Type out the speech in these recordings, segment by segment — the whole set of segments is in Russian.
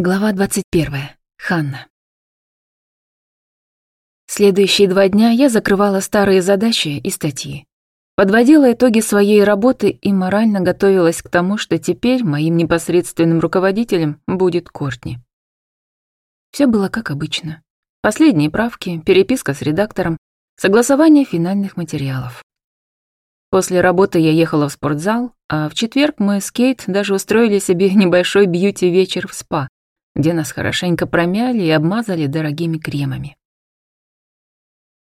Глава 21. Ханна. Следующие два дня я закрывала старые задачи и статьи. Подводила итоги своей работы и морально готовилась к тому, что теперь моим непосредственным руководителем будет Кортни. Все было как обычно. Последние правки, переписка с редактором, согласование финальных материалов. После работы я ехала в спортзал, а в четверг мы с Кейт даже устроили себе небольшой бьюти-вечер в спа, где нас хорошенько промяли и обмазали дорогими кремами.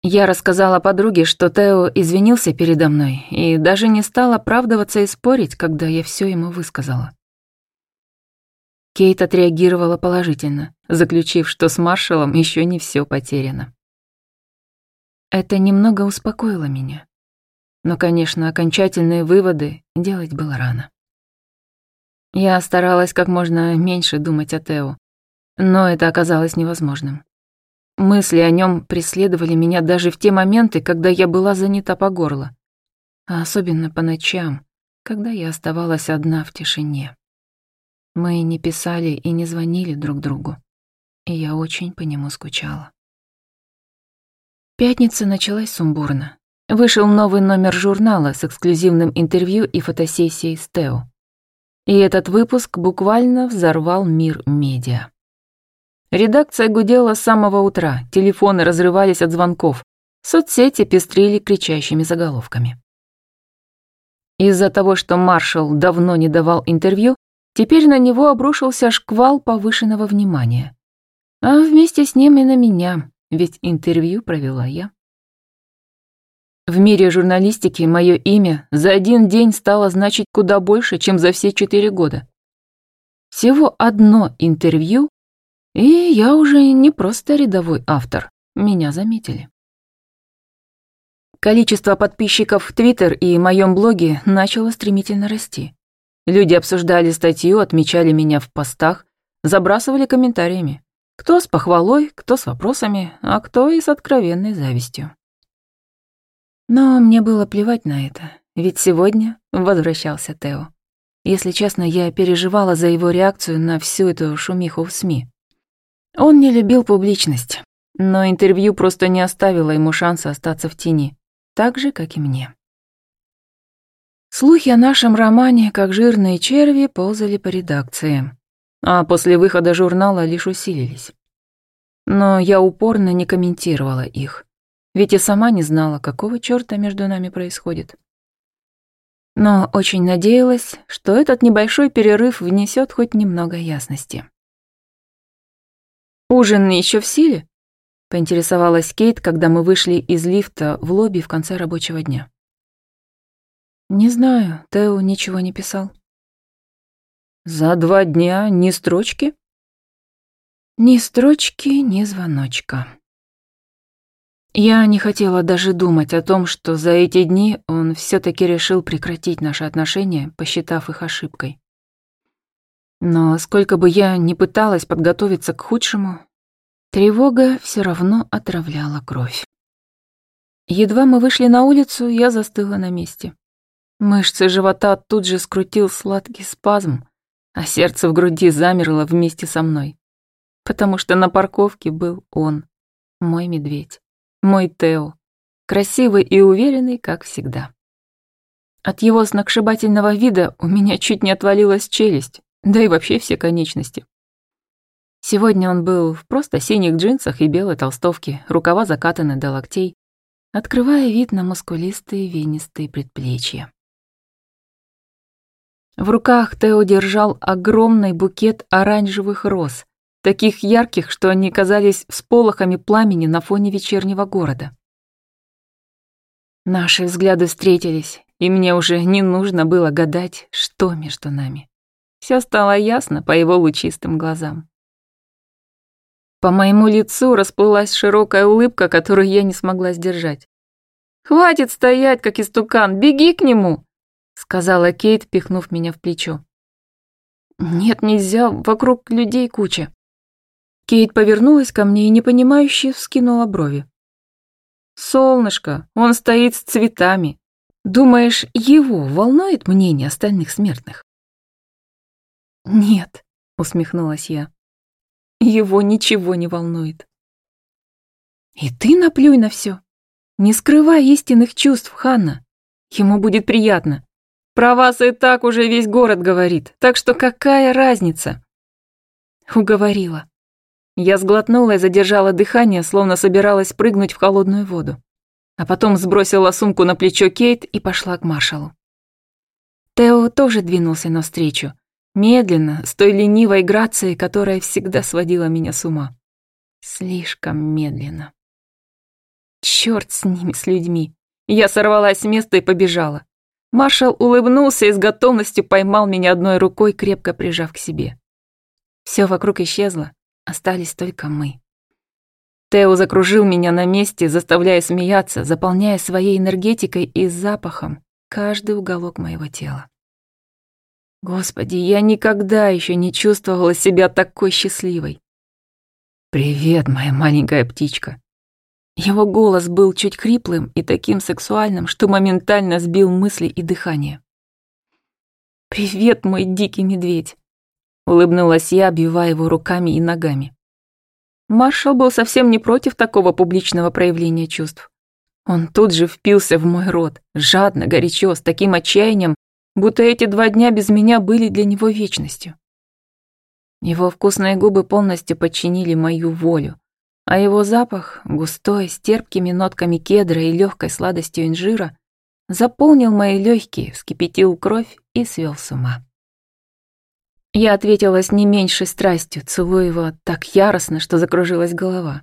Я рассказала подруге, что Тео извинился передо мной и даже не стал оправдываться и спорить, когда я все ему высказала. Кейт отреагировала положительно, заключив, что с маршалом еще не все потеряно. Это немного успокоило меня. Но, конечно, окончательные выводы делать было рано. Я старалась как можно меньше думать о Тео, но это оказалось невозможным. Мысли о нем преследовали меня даже в те моменты, когда я была занята по горло, а особенно по ночам, когда я оставалась одна в тишине. Мы не писали и не звонили друг другу, и я очень по нему скучала. Пятница началась сумбурно. Вышел новый номер журнала с эксклюзивным интервью и фотосессией с Тео. И этот выпуск буквально взорвал мир медиа. Редакция гудела с самого утра, телефоны разрывались от звонков, соцсети пестрили кричащими заголовками. Из-за того, что маршал давно не давал интервью, теперь на него обрушился шквал повышенного внимания. А вместе с ним и на меня, ведь интервью провела я. В мире журналистики мое имя за один день стало значить куда больше, чем за все четыре года. Всего одно интервью, и я уже не просто рядовой автор, меня заметили. Количество подписчиков в Твиттер и моем блоге начало стремительно расти. Люди обсуждали статью, отмечали меня в постах, забрасывали комментариями. Кто с похвалой, кто с вопросами, а кто и с откровенной завистью. Но мне было плевать на это, ведь сегодня возвращался Тео. Если честно, я переживала за его реакцию на всю эту шумиху в СМИ. Он не любил публичность, но интервью просто не оставило ему шанса остаться в тени, так же, как и мне. Слухи о нашем романе, как жирные черви, ползали по редакции, а после выхода журнала лишь усилились. Но я упорно не комментировала их ведь и сама не знала, какого чёрта между нами происходит. Но очень надеялась, что этот небольшой перерыв внесет хоть немного ясности. «Ужин еще в силе?» — поинтересовалась Кейт, когда мы вышли из лифта в лобби в конце рабочего дня. «Не знаю, Тео ничего не писал». «За два дня ни строчки?» «Ни строчки, ни звоночка», я не хотела даже думать о том, что за эти дни он все таки решил прекратить наши отношения, посчитав их ошибкой. Но сколько бы я ни пыталась подготовиться к худшему, тревога все равно отравляла кровь. Едва мы вышли на улицу, я застыла на месте. Мышцы живота тут же скрутил сладкий спазм, а сердце в груди замерло вместе со мной. Потому что на парковке был он, мой медведь. Мой Тео. Красивый и уверенный, как всегда. От его сногсшибательного вида у меня чуть не отвалилась челюсть, да и вообще все конечности. Сегодня он был в просто синих джинсах и белой толстовке, рукава закатаны до локтей, открывая вид на мускулистые венистые предплечья. В руках Тео держал огромный букет оранжевых роз, таких ярких, что они казались всполохами пламени на фоне вечернего города. Наши взгляды встретились, и мне уже не нужно было гадать, что между нами. Все стало ясно по его лучистым глазам. По моему лицу расплылась широкая улыбка, которую я не смогла сдержать. «Хватит стоять, как истукан, беги к нему!» сказала Кейт, пихнув меня в плечо. «Нет, нельзя, вокруг людей куча». Кейт повернулась ко мне и непонимающе вскинула брови. «Солнышко, он стоит с цветами. Думаешь, его волнует мнение остальных смертных?» «Нет», — усмехнулась я. Его ничего не волнует. И ты наплюй на все. Не скрывай истинных чувств, Ханна. Ему будет приятно. Про вас и так уже весь город говорит, так что какая разница? Уговорила. Я сглотнула и задержала дыхание, словно собиралась прыгнуть в холодную воду. А потом сбросила сумку на плечо Кейт и пошла к маршалу. Тео тоже двинулся навстречу, медленно, с той ленивой грацией, которая всегда сводила меня с ума. Слишком медленно. Черт с ними, с людьми. Я сорвалась с места и побежала. Маршал улыбнулся и с готовностью поймал меня одной рукой, крепко прижав к себе. Все вокруг исчезло, остались только мы. Тео закружил меня на месте, заставляя смеяться, заполняя своей энергетикой и запахом каждый уголок моего тела. Господи, я никогда еще не чувствовала себя такой счастливой. «Привет, моя маленькая птичка», его голос был чуть хриплым и таким сексуальным, что моментально сбил мысли и дыхание. «Привет, мой дикий медведь!» Улыбнулась я, обвивая его руками и ногами. Маршал был совсем не против такого публичного проявления чувств. Он тут же впился в мой рот, жадно, горячо, с таким отчаянием, будто эти два дня без меня были для него вечностью. Его вкусные губы полностью подчинили мою волю, а его запах, густой, с терпкими нотками кедра и легкой сладостью инжира, заполнил мои легкие, вскипятил кровь и свел с ума. Я ответила с не меньшей страстью, целуя его так яростно, что закружилась голова.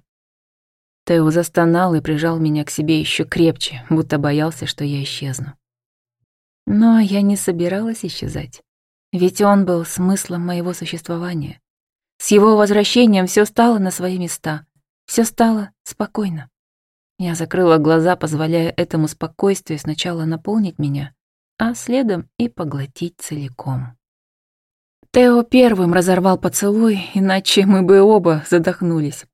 Тео застонал и прижал меня к себе еще крепче, будто боялся, что я исчезну. Но я не собиралась исчезать, ведь он был смыслом моего существования. С его возвращением все стало на свои места — все стало спокойно. Я закрыла глаза, позволяя этому спокойствию сначала наполнить меня, а следом и поглотить целиком. Тео первым разорвал поцелуй, иначе мы бы оба задохнулись.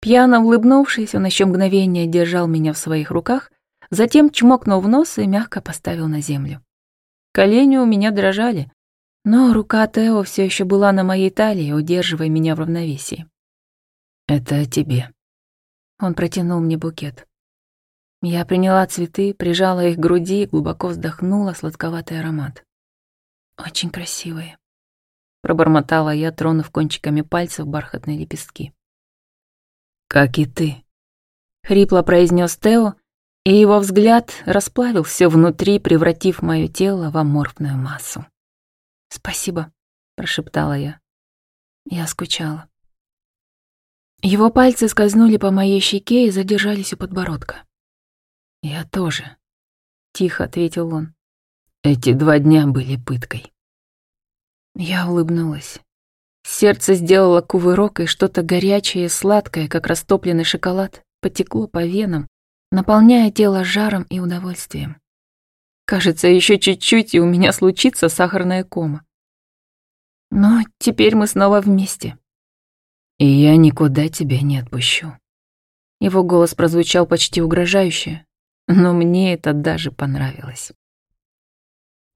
Пьяно улыбнувшись, он еще мгновение держал меня в своих руках, затем чмокнул в нос и мягко поставил на землю. Колени у меня дрожали, но рука Тео все еще была на моей талии, удерживая меня в равновесии. «Это тебе». Он протянул мне букет. Я приняла цветы, прижала их к груди глубоко вздохнула сладковатый аромат. «Очень красивые», — пробормотала я, тронув кончиками пальцев бархатные лепестки. «Как и ты», — хрипло произнес Тео, и его взгляд расплавил все внутри, превратив мое тело в аморфную массу. «Спасибо», — прошептала я. Я скучала. Его пальцы скользнули по моей щеке и задержались у подбородка. «Я тоже», — тихо ответил он. «Эти два дня были пыткой». Я улыбнулась. Сердце сделало кувырок, и что-то горячее и сладкое, как растопленный шоколад, потекло по венам, наполняя тело жаром и удовольствием. Кажется, еще чуть-чуть, и у меня случится сахарная кома. Но теперь мы снова вместе. И я никуда тебя не отпущу. Его голос прозвучал почти угрожающе, но мне это даже понравилось.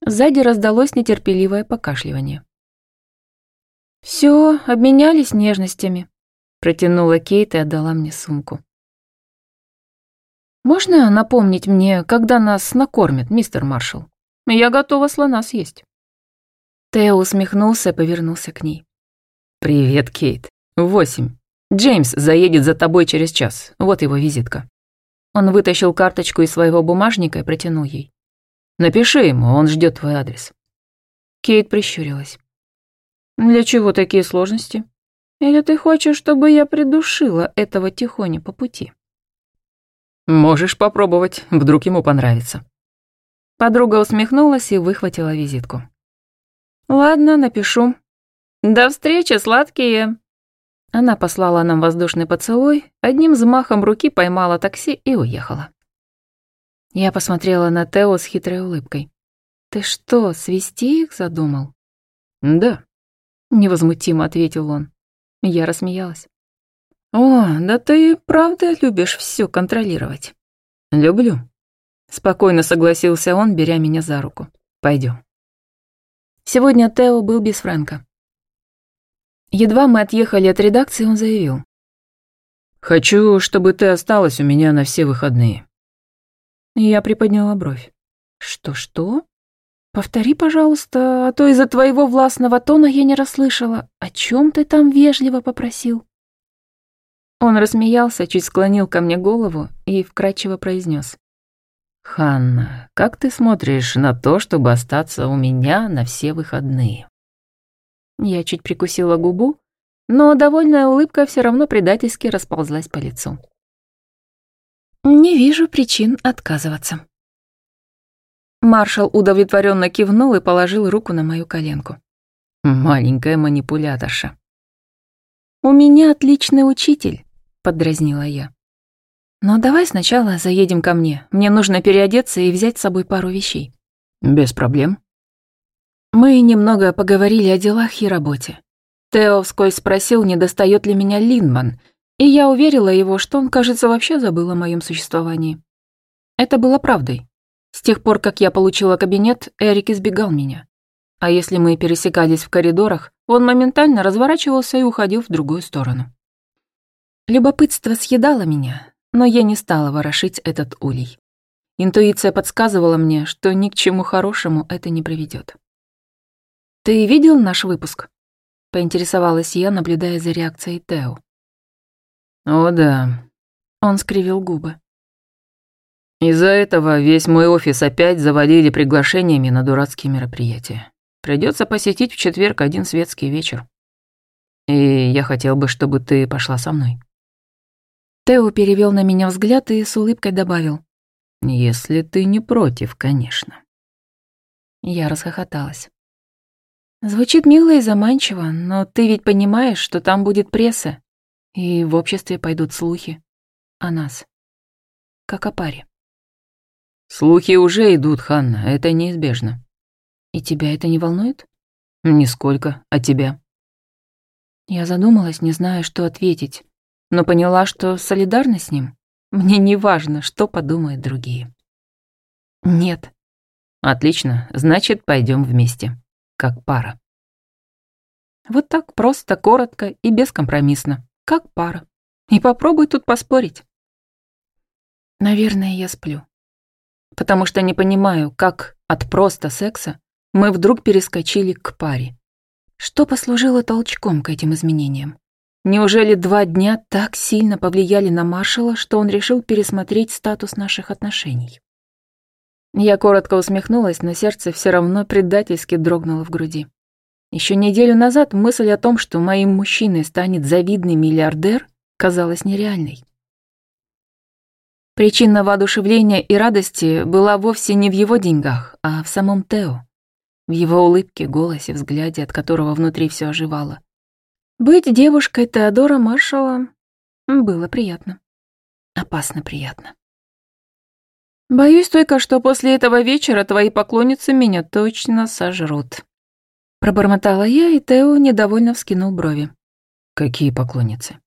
Сзади раздалось нетерпеливое покашливание. «Всё, обменялись нежностями», — протянула Кейт и отдала мне сумку. «Можно напомнить мне, когда нас накормят, мистер Маршалл? Я готова слона съесть». Тео усмехнулся и повернулся к ней. «Привет, Кейт. «Восемь. Джеймс заедет за тобой через час. Вот его визитка». Он вытащил карточку из своего бумажника и протянул ей. «Напиши ему, он ждет твой адрес». Кейт прищурилась. «Для чего такие сложности? Или ты хочешь, чтобы я придушила этого тихоня по пути?» «Можешь попробовать, вдруг ему понравится». Подруга усмехнулась и выхватила визитку. «Ладно, напишу. До встречи, сладкие!» Она послала нам воздушный поцелуй, одним взмахом руки поймала такси и уехала. Я посмотрела на Тео с хитрой улыбкой. «Ты что, свести их задумал?» «Да», — невозмутимо ответил он. Я рассмеялась. «О, да ты правда любишь все контролировать?» «Люблю», — спокойно согласился он, беря меня за руку. Пойдем. Сегодня Тео был без Фрэнка. Едва мы отъехали от редакции, он заявил. «Хочу, чтобы ты осталась у меня на все выходные». Я приподняла бровь. «Что-что? Повтори, пожалуйста, а то из-за твоего властного тона я не расслышала. О чем ты там вежливо попросил?» Он рассмеялся, чуть склонил ко мне голову и вкрадчиво произнес: «Ханна, как ты смотришь на то, чтобы остаться у меня на все выходные?» Я чуть прикусила губу, но довольная улыбка все равно предательски расползлась по лицу. «Не вижу причин отказываться». Маршал удовлетворенно кивнул и положил руку на мою коленку. «Маленькая манипуляторша». «У меня отличный учитель», — поддразнила я. «Но давай сначала заедем ко мне. Мне нужно переодеться и взять с собой пару вещей». «Без проблем», мы немного поговорили о делах и работе. Тео вскользь спросил, не достает ли меня Линдман, и я уверила его, что он, кажется, вообще забыл о моем существовании. Это было правдой. С тех пор, как я получила кабинет, Эрик избегал меня. А если мы пересекались в коридорах, он моментально разворачивался и уходил в другую сторону. Любопытство съедало меня, но я не стала ворошить этот улей. Интуиция подсказывала мне, что ни к чему хорошему это не приведет. «Ты видел наш выпуск?» — поинтересовалась я, наблюдая за реакцией Тео. «О да». Он скривил губы. «Из-за этого весь мой офис опять завалили приглашениями на дурацкие мероприятия. Придется посетить в четверг один светский вечер. И я хотел бы, чтобы ты пошла со мной». Тео перевел на меня взгляд и с улыбкой добавил. «Если ты не против, конечно». Я расхохоталась. Звучит мило и заманчиво, но ты ведь понимаешь, что там будет пресса, и в обществе пойдут слухи о нас, как о паре. Слухи уже идут, Ханна, это неизбежно. И тебя это не волнует? Нисколько, а тебя? Я задумалась, не зная, что ответить, но поняла, что солидарна с ним. Мне не важно, что подумают другие. Нет. Отлично, значит, пойдем вместе как пара. Вот так просто, коротко и бескомпромиссно, как пара. И попробуй тут поспорить. Наверное, я сплю. Потому что не понимаю, как от просто секса мы вдруг перескочили к паре. Что послужило толчком к этим изменениям? Неужели два дня так сильно повлияли на маршала, что он решил пересмотреть статус наших отношений? Я коротко усмехнулась, но сердце все равно предательски дрогнуло в груди. Еще неделю назад мысль о том, что моим мужчиной станет завидный миллиардер, казалась нереальной. Причина воодушевления и радости была вовсе не в его деньгах, а в самом Тео. В его улыбке, голосе, взгляде, от которого внутри все оживало. Быть девушкой Теодора Маршала было приятно. Опасно приятно. Боюсь только, что после этого вечера твои поклонницы меня точно сожрут. Пробормотала я, и Тео недовольно вскинул брови. Какие поклонницы?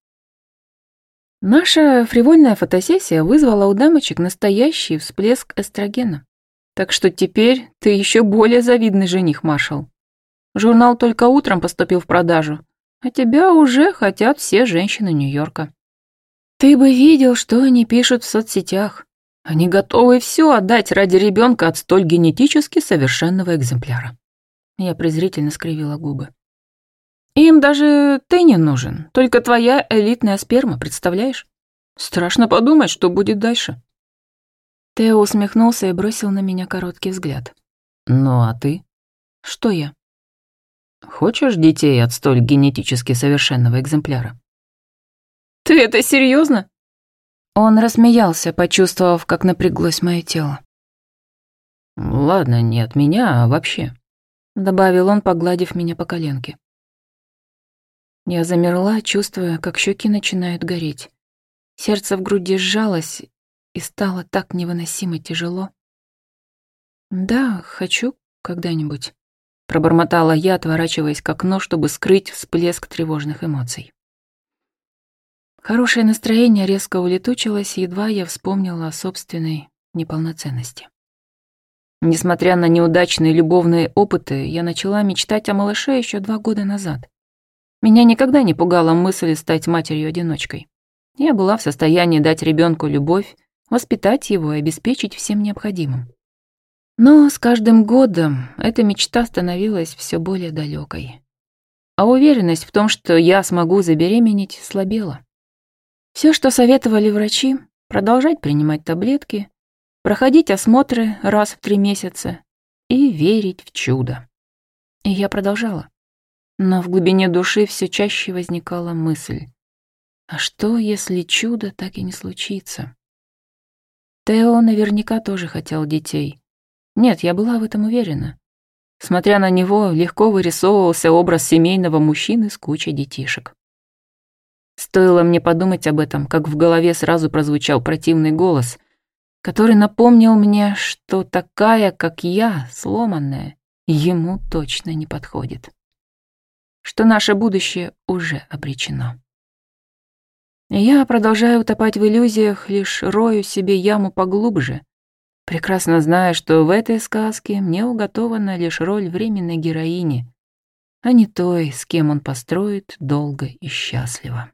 Наша фривольная фотосессия вызвала у дамочек настоящий всплеск эстрогена. Так что теперь ты еще более завидный жених, маршал. Журнал только утром поступил в продажу, а тебя уже хотят все женщины Нью-Йорка. Ты бы видел, что они пишут в соцсетях. Они готовы все отдать ради ребенка от столь генетически совершенного экземпляра. Я презрительно скривила губы. Им даже ты не нужен, только твоя элитная сперма, представляешь? Страшно подумать, что будет дальше. Тео усмехнулся и бросил на меня короткий взгляд. Ну а ты? Что я? Хочешь детей от столь генетически совершенного экземпляра? Ты это серьезно? Он рассмеялся, почувствовав, как напряглось мое тело. «Ладно, не от меня, а вообще», — добавил он, погладив меня по коленке. Я замерла, чувствуя, как щеки начинают гореть. Сердце в груди сжалось и стало так невыносимо тяжело. «Да, хочу когда-нибудь», — пробормотала я, отворачиваясь к окну, чтобы скрыть всплеск тревожных эмоций. Хорошее настроение резко улетучилось, едва я вспомнила о собственной неполноценности. Несмотря на неудачные любовные опыты, я начала мечтать о малыше еще два года назад. Меня никогда не пугала мысль стать матерью-одиночкой. Я была в состоянии дать ребенку любовь, воспитать его и обеспечить всем необходимым. Но с каждым годом эта мечта становилась все более далекой. А уверенность в том, что я смогу забеременеть, слабела. Все, что советовали врачи, продолжать принимать таблетки, проходить осмотры раз в три месяца и верить в чудо. И я продолжала. Но в глубине души все чаще возникала мысль. А что, если чудо так и не случится? Тео наверняка тоже хотел детей. Нет, я была в этом уверена. Смотря на него, легко вырисовывался образ семейного мужчины с кучей детишек. Стоило мне подумать об этом, как в голове сразу прозвучал противный голос, который напомнил мне, что такая, как я, сломанная, ему точно не подходит что наше будущее уже обречено. Я продолжаю утопать в иллюзиях, лишь рою себе яму поглубже, прекрасно зная, что в этой сказке мне уготована лишь роль временной героини, а не той, с кем он построит долго и счастливо.